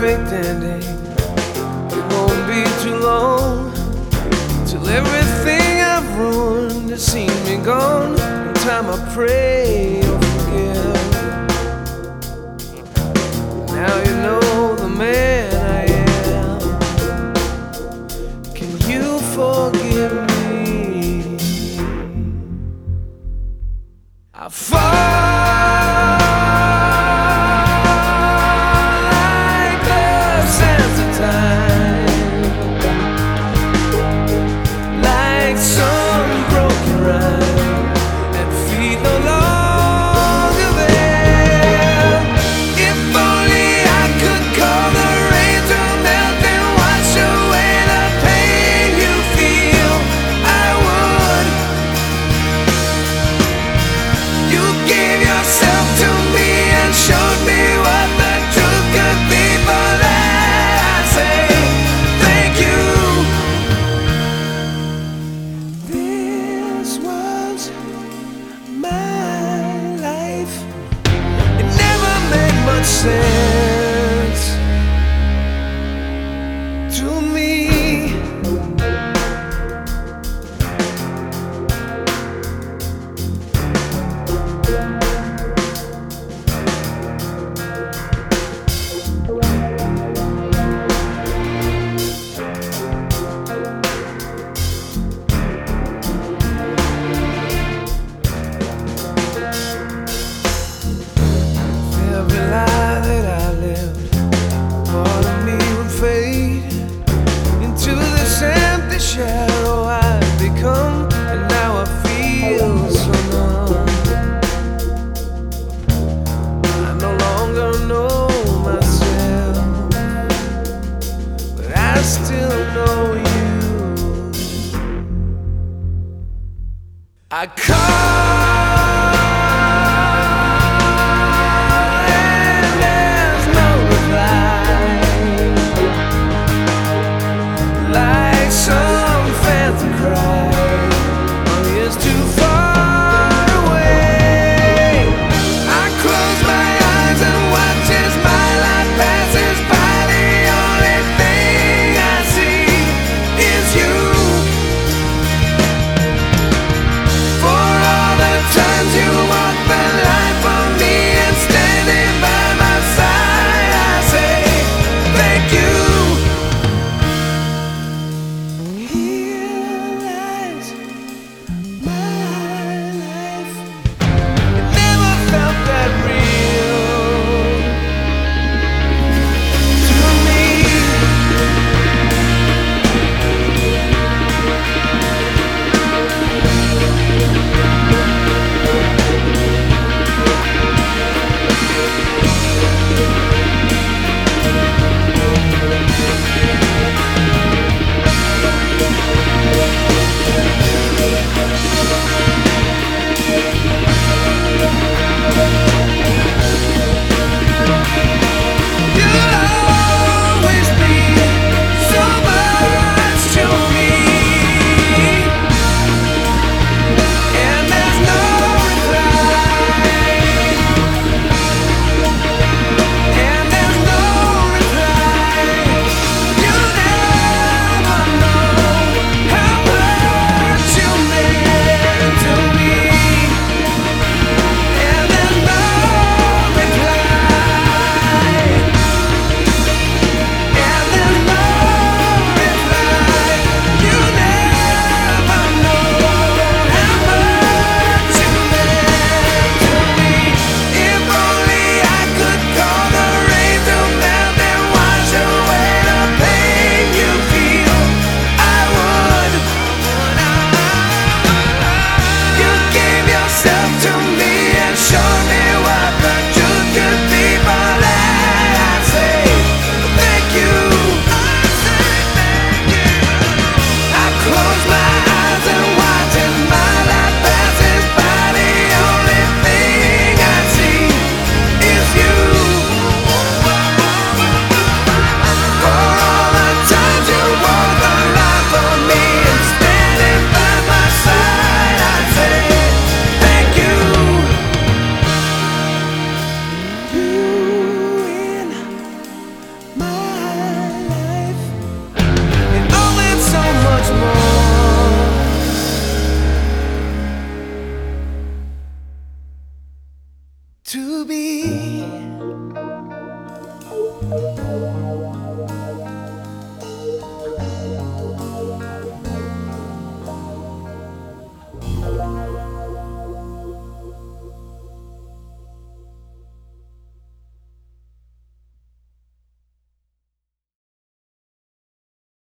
perfect ending. It won't be too long till everything I've ruined has seen me gone. In time I pray. shadow oh, I've become, and now I feel so numb. I no longer know myself, but I still know you. I call. to be.